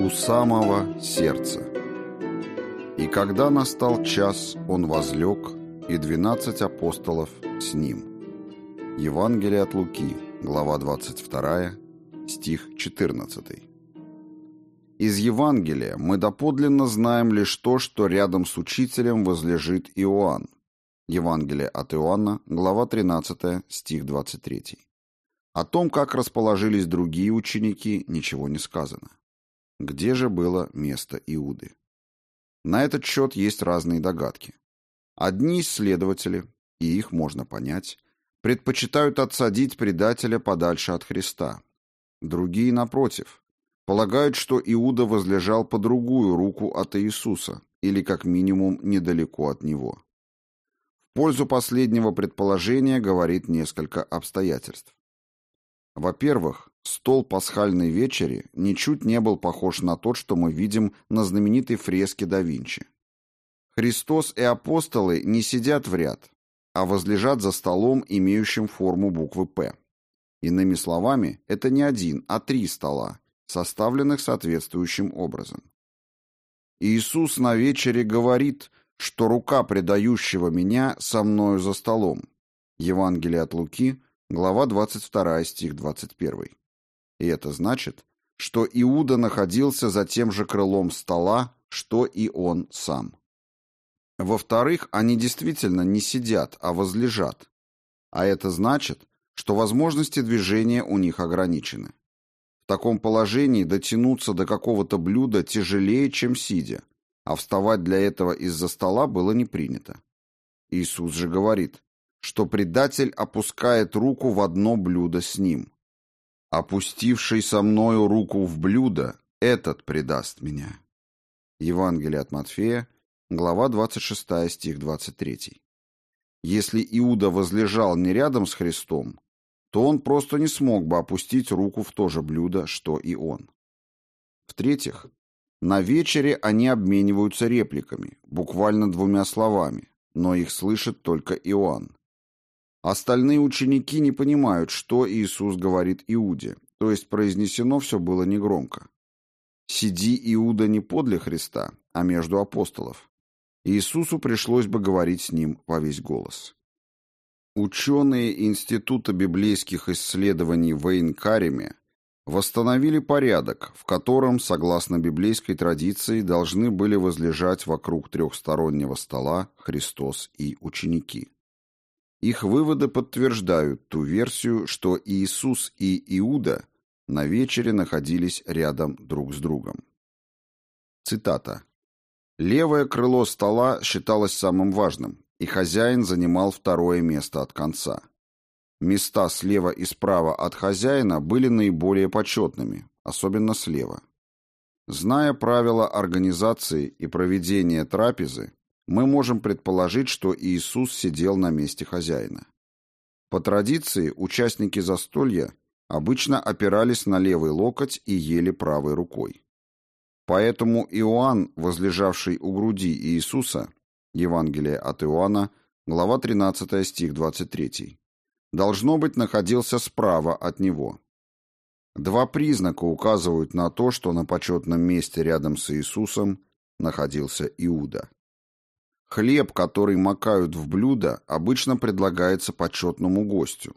У самого сердца. И когда настал час, он возлег, и двенадцать апостолов с ним. Евангелие от Луки, глава 22, стих 14. Из Евангелия мы доподлинно знаем лишь то, что рядом с учителем возлежит Иоанн. Евангелие от Иоанна, глава 13, стих 23. О том, как расположились другие ученики, ничего не сказано. Где же было место Иуды? На этот счет есть разные догадки. Одни исследователи, и их можно понять, предпочитают отсадить предателя подальше от Христа. Другие, напротив, полагают, что Иуда возлежал по другую руку от Иисуса, или как минимум недалеко от него. В пользу последнего предположения говорит несколько обстоятельств. Во-первых, стол пасхальной вечери ничуть не был похож на тот, что мы видим на знаменитой фреске да Винчи. Христос и апостолы не сидят в ряд, а возлежат за столом, имеющим форму буквы «П». Иными словами, это не один, а три стола, составленных соответствующим образом. Иисус на вечере говорит, что рука предающего меня со мною за столом. Евангелие от Луки, глава 22, стих 21. И это значит, что Иуда находился за тем же крылом стола, что и он сам. Во-вторых, они действительно не сидят, а возлежат. А это значит, что возможности движения у них ограничены. В таком положении дотянуться до какого-то блюда тяжелее, чем сидя, а вставать для этого из-за стола было не принято. Иисус же говорит, что предатель опускает руку в одно блюдо с ним. «Опустивший со мною руку в блюдо, этот предаст меня». Евангелие от Матфея, глава 26, стих 23. Если Иуда возлежал не рядом с Христом, то он просто не смог бы опустить руку в то же блюдо, что и он. В-третьих, на вечере они обмениваются репликами, буквально двумя словами, но их слышит только Иоанн. Остальные ученики не понимают, что Иисус говорит Иуде, то есть произнесено все было негромко. «Сиди, Иуда, не подле Христа, а между апостолов». Иисусу пришлось бы говорить с ним во весь голос. Ученые Института библейских исследований в Эйнкареме восстановили порядок, в котором, согласно библейской традиции, должны были возлежать вокруг трехстороннего стола Христос и ученики. Их выводы подтверждают ту версию, что Иисус и Иуда на вечере находились рядом друг с другом. Цитата. «Левое крыло стола считалось самым важным, и хозяин занимал второе место от конца. Места слева и справа от хозяина были наиболее почетными, особенно слева. Зная правила организации и проведения трапезы, мы можем предположить, что Иисус сидел на месте хозяина. По традиции, участники застолья обычно опирались на левый локоть и ели правой рукой. Поэтому Иоанн, возлежавший у груди Иисуса, Евангелие от Иоанна, глава 13, стих 23, должно быть, находился справа от него. Два признака указывают на то, что на почетном месте рядом с Иисусом находился Иуда. Хлеб, который макают в блюдо, обычно предлагается почетному гостю.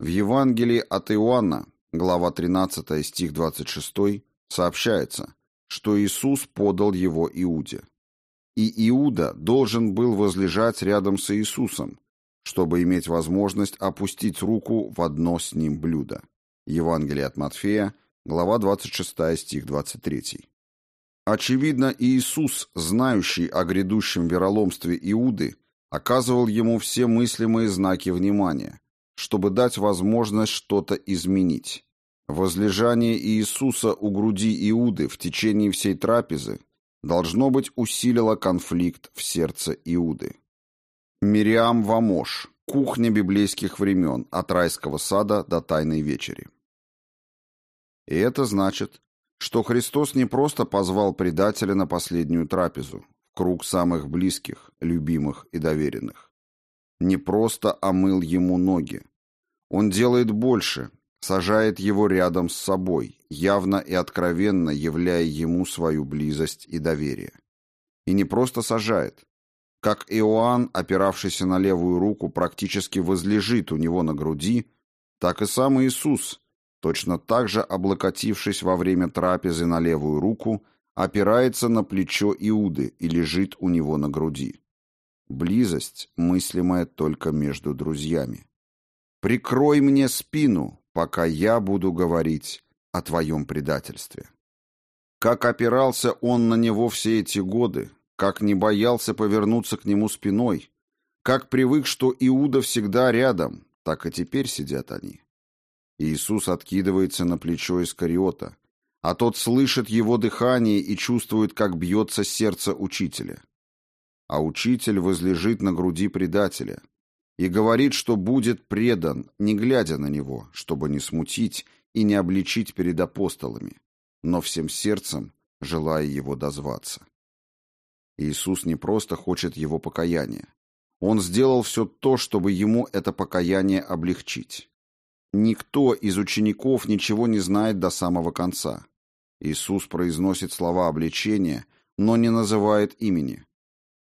В Евангелии от Иоанна, глава 13, стих 26, сообщается, что Иисус подал его Иуде. И Иуда должен был возлежать рядом с Иисусом, чтобы иметь возможность опустить руку в одно с ним блюдо. Евангелие от Матфея, глава 26, стих 23. Очевидно, Иисус, знающий о грядущем вероломстве Иуды, оказывал ему все мыслимые знаки внимания, чтобы дать возможность что-то изменить. Возлежание Иисуса у груди Иуды в течение всей трапезы должно быть усилило конфликт в сердце Иуды. Мириам Вамош. Кухня библейских времен. От райского сада до тайной вечери. И это значит, что Христос не просто позвал предателя на последнюю трапезу, в круг самых близких, любимых и доверенных. Не просто омыл ему ноги. Он делает больше сажает его рядом с собой, явно и откровенно являя ему свою близость и доверие. И не просто сажает. Как Иоанн, опиравшийся на левую руку, практически возлежит у него на груди, так и сам Иисус, точно так же облокотившись во время трапезы на левую руку, опирается на плечо Иуды и лежит у него на груди. Близость, мыслимая только между друзьями. «Прикрой мне спину, пока я буду говорить о твоем предательстве». Как опирался он на него все эти годы, как не боялся повернуться к нему спиной, как привык, что Иуда всегда рядом, так и теперь сидят они. Иисус откидывается на плечо Искариота, а тот слышит его дыхание и чувствует, как бьется сердце учителя. А учитель возлежит на груди предателя и говорит, что будет предан, не глядя на него, чтобы не смутить и не обличить перед апостолами, но всем сердцем желая его дозваться. Иисус не просто хочет его покаяния. Он сделал все то, чтобы ему это покаяние облегчить. Никто из учеников ничего не знает до самого конца. Иисус произносит слова обличения, но не называет имени.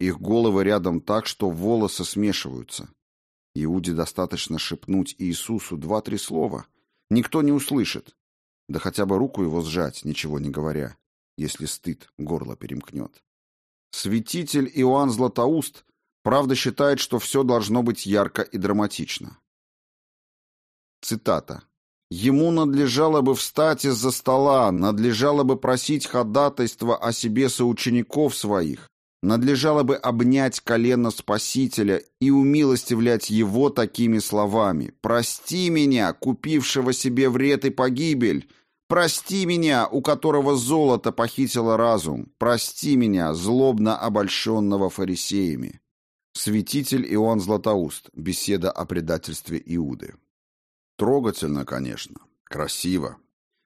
Их головы рядом так, что волосы смешиваются. Иуде достаточно шепнуть Иисусу два-три слова. Никто не услышит. Да хотя бы руку его сжать, ничего не говоря, если стыд горло перемкнет. Святитель Иоанн Златоуст правда считает, что все должно быть ярко и драматично. Цитата. Ему надлежало бы встать из-за стола, надлежало бы просить ходатайства о себе соучеников своих, надлежало бы обнять колено Спасителя и умилостивлять его такими словами «Прости меня, купившего себе вред и погибель! Прости меня, у которого золото похитило разум! Прости меня, злобно обольщенного фарисеями!» Святитель Иоанн Златоуст. Беседа о предательстве Иуды. Трогательно, конечно, красиво.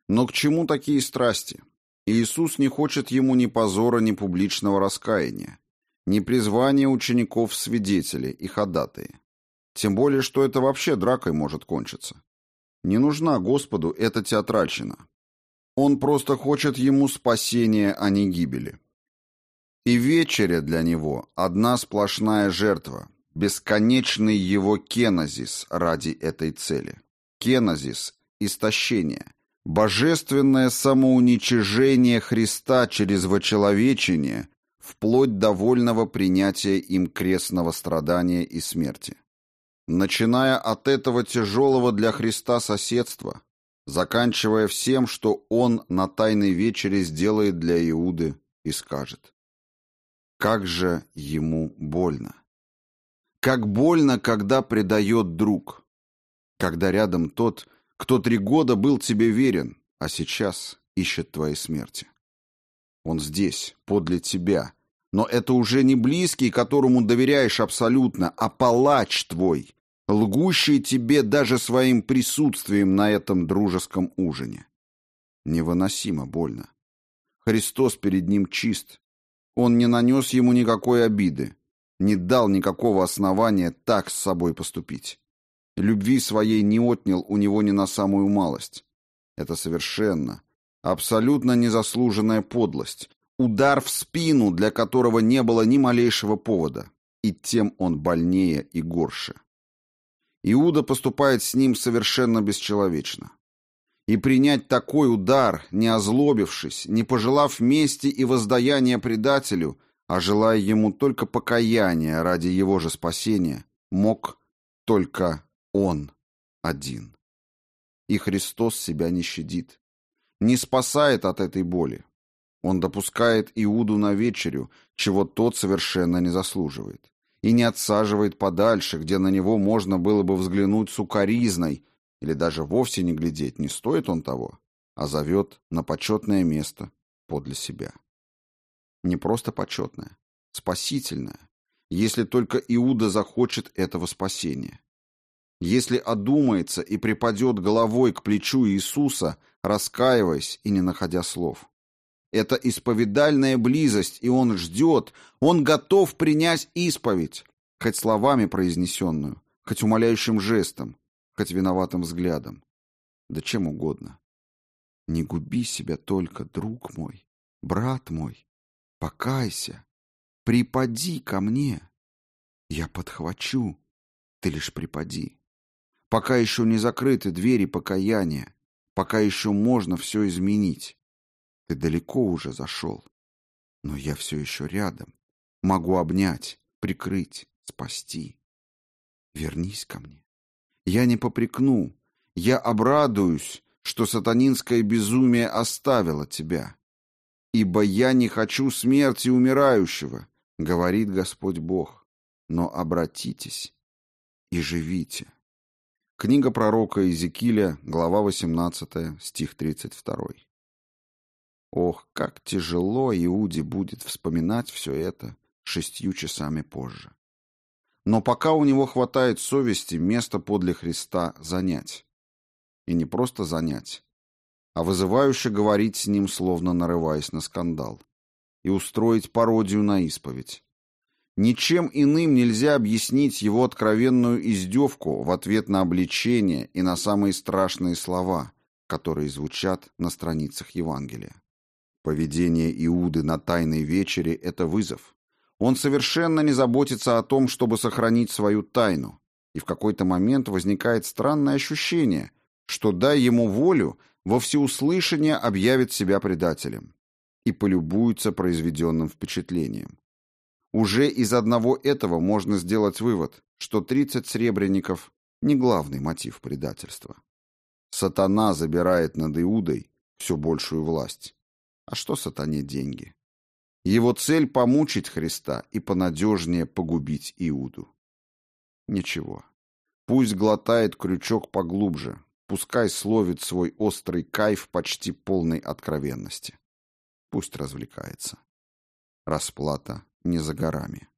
Но к чему такие страсти? Иисус не хочет ему ни позора, ни публичного раскаяния, ни призвания учеников свидетели и ходатые. Тем более, что это вообще дракой может кончиться. Не нужна Господу эта театральщина. Он просто хочет ему спасения, а не гибели. И вечеря для него одна сплошная жертва, бесконечный его кенозис ради этой цели кенозис, истощение, божественное самоуничижение Христа через вочеловечение, вплоть до вольного принятия им крестного страдания и смерти. Начиная от этого тяжелого для Христа соседства, заканчивая всем, что Он на Тайной вечере сделает для Иуды и скажет. Как же ему больно! Как больно, когда предает друг! Когда рядом тот, кто три года был тебе верен, а сейчас ищет твоей смерти. Он здесь, подле тебя, но это уже не близкий, которому доверяешь абсолютно, а палач твой, лгущий тебе даже своим присутствием на этом дружеском ужине. Невыносимо больно. Христос перед ним чист. Он не нанес ему никакой обиды, не дал никакого основания так с собой поступить. Любви своей не отнял у него ни на самую малость. Это совершенно, абсолютно незаслуженная подлость. Удар в спину, для которого не было ни малейшего повода. И тем он больнее и горше. Иуда поступает с ним совершенно бесчеловечно. И принять такой удар, не озлобившись, не пожелав мести и воздаяния предателю, а желая ему только покаяния ради его же спасения, мог только он один. И Христос себя не щадит. Не спасает от этой боли. Он допускает Иуду на вечерю, чего тот совершенно не заслуживает. И не отсаживает подальше, где на него можно было бы взглянуть сукоризной, или даже вовсе не глядеть, не стоит он того, а зовет на почетное место подле себя. Не просто почетное, спасительное, если только Иуда захочет этого спасения. Если одумается и припадет головой к плечу Иисуса, раскаиваясь и не находя слов. Это исповедальная близость, и он ждет, он готов принять исповедь, хоть словами произнесенную, хоть умоляющим жестом, хоть виноватым взглядом. да чем угодно. Не губи себя только, друг мой, брат мой, покайся, припади ко мне. Я подхвачу, ты лишь припади. Пока еще не закрыты двери покаяния, пока еще можно все изменить. Ты далеко уже зашел, но я все еще рядом, могу обнять, прикрыть, спасти. Вернись ко мне. Я не попрекну, я обрадуюсь, что сатанинское безумие оставило тебя. Ибо я не хочу смерти умирающего, говорит Господь Бог, но обратитесь и живите. Книга пророка Иезекииля, глава 18, стих 32. Ох, как тяжело Иуде будет вспоминать все это шестью часами позже. Но пока у него хватает совести место подле Христа занять. И не просто занять, а вызывающе говорить с ним, словно нарываясь на скандал. И устроить пародию на исповедь. Ничем иным нельзя объяснить его откровенную издевку в ответ на обличение и на самые страшные слова, которые звучат на страницах Евангелия. Поведение Иуды на Тайной вечере – это вызов. Он совершенно не заботится о том, чтобы сохранить свою тайну. И в какой-то момент возникает странное ощущение, что, дай ему волю, во всеуслышание объявит себя предателем и полюбуется произведенным впечатлением. Уже из одного этого можно сделать вывод, что 30 сребреников – не главный мотив предательства. Сатана забирает над Иудой все большую власть. А что сатане деньги? Его цель — помучить Христа и понадежнее погубить Иуду. Ничего. Пусть глотает крючок поглубже, пускай словит свой острый кайф почти полной откровенности. Пусть развлекается. Расплата не за горами.